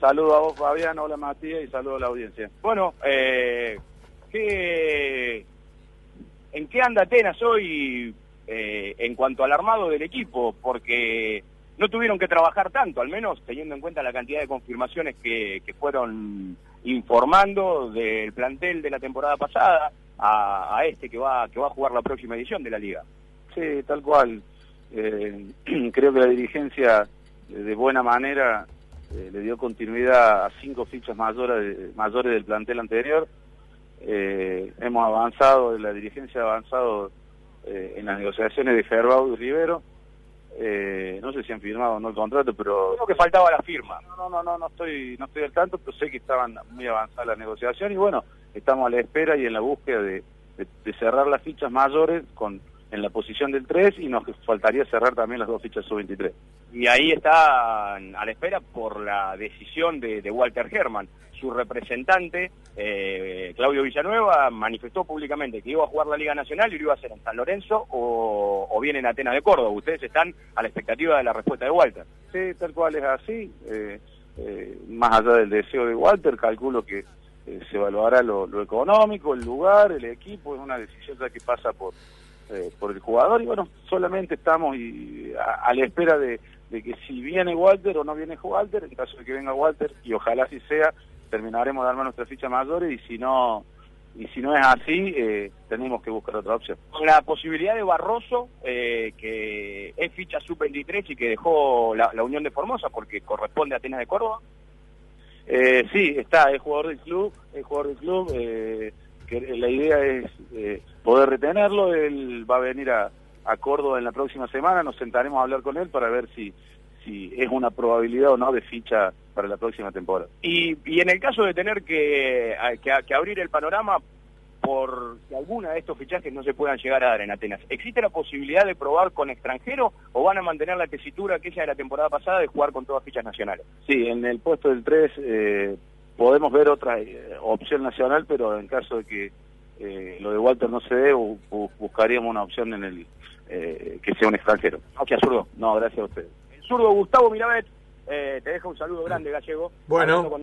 Saludo a vos, Fabián, hola Matías y saludo a la audiencia. Bueno, eh, ¿qué, ¿en qué anda Atenas hoy eh, en cuanto al armado del equipo? Porque no tuvieron que trabajar tanto, al menos teniendo en cuenta la cantidad de confirmaciones que, fueron informando del plantel de la temporada pasada a, a, este que va, que va a jugar la próxima edición de la liga. Sí, tal cual. Eh, creo que la dirigencia de buena manera eh, le dio continuidad a cinco fichas mayores, mayores del plantel anterior. Eh, hemos avanzado, la dirigencia ha avanzado eh, en las negociaciones de Gerbau y Rivero. Eh, no sé si han firmado o no el contrato, pero... Creo que faltaba la firma. No, no, no, no estoy, no estoy al tanto, pero sé que estaban muy avanzadas las negociaciones y bueno, estamos a la espera y en la búsqueda de, de, de cerrar las fichas mayores con en la posición del 3 y nos faltaría cerrar también las dos fichas sub-23. Y ahí está a la espera por la decisión de, de Walter Herman. Su representante, eh, Claudio Villanueva, manifestó públicamente que iba a jugar la Liga Nacional y lo iba a hacer en San Lorenzo o, o bien en Atenas de Córdoba. Ustedes están a la expectativa de la respuesta de Walter. Sí, tal cual es así. Eh, eh, más allá del deseo de Walter, calculo que eh, se evaluará lo, lo económico, el lugar, el equipo, es una decisión que pasa por eh, por el jugador y bueno, solamente estamos y, a, la espera de, de, que si viene Walter o no viene Walter, en caso de que venga Walter, y ojalá así sea, terminaremos de armar nuestra ficha mayores y si no y si no es así, eh, tenemos que buscar otra opción. La posibilidad de Barroso, eh, que es ficha sub-23 y que dejó la, la, Unión de Formosa porque corresponde a Atenas de Córdoba. Eh, sí, está, es jugador del club, es jugador del club, eh, la idea es eh, poder retenerlo, él va a venir a, a Córdoba en la próxima semana, nos sentaremos a hablar con él para ver si, si es una probabilidad o no de ficha para la próxima temporada. Y, y en el caso de tener que, que, que abrir el panorama por si alguna de estos fichajes no se puedan llegar a dar en Atenas. ¿Existe la posibilidad de probar con extranjero o van a mantener la tesitura aquella de la temporada pasada de jugar con todas fichas nacionales? Sí, en el puesto del 3 eh, podemos ver otra eh, opción nacional, pero en caso de que eh, lo de Walter no se dé, bu buscaríamos una opción en el eh, que sea un extranjero. Ok, zurdo. No, gracias a ustedes. El zurdo Gustavo Mirabet, eh, te deja un saludo grande, gallego. Bueno.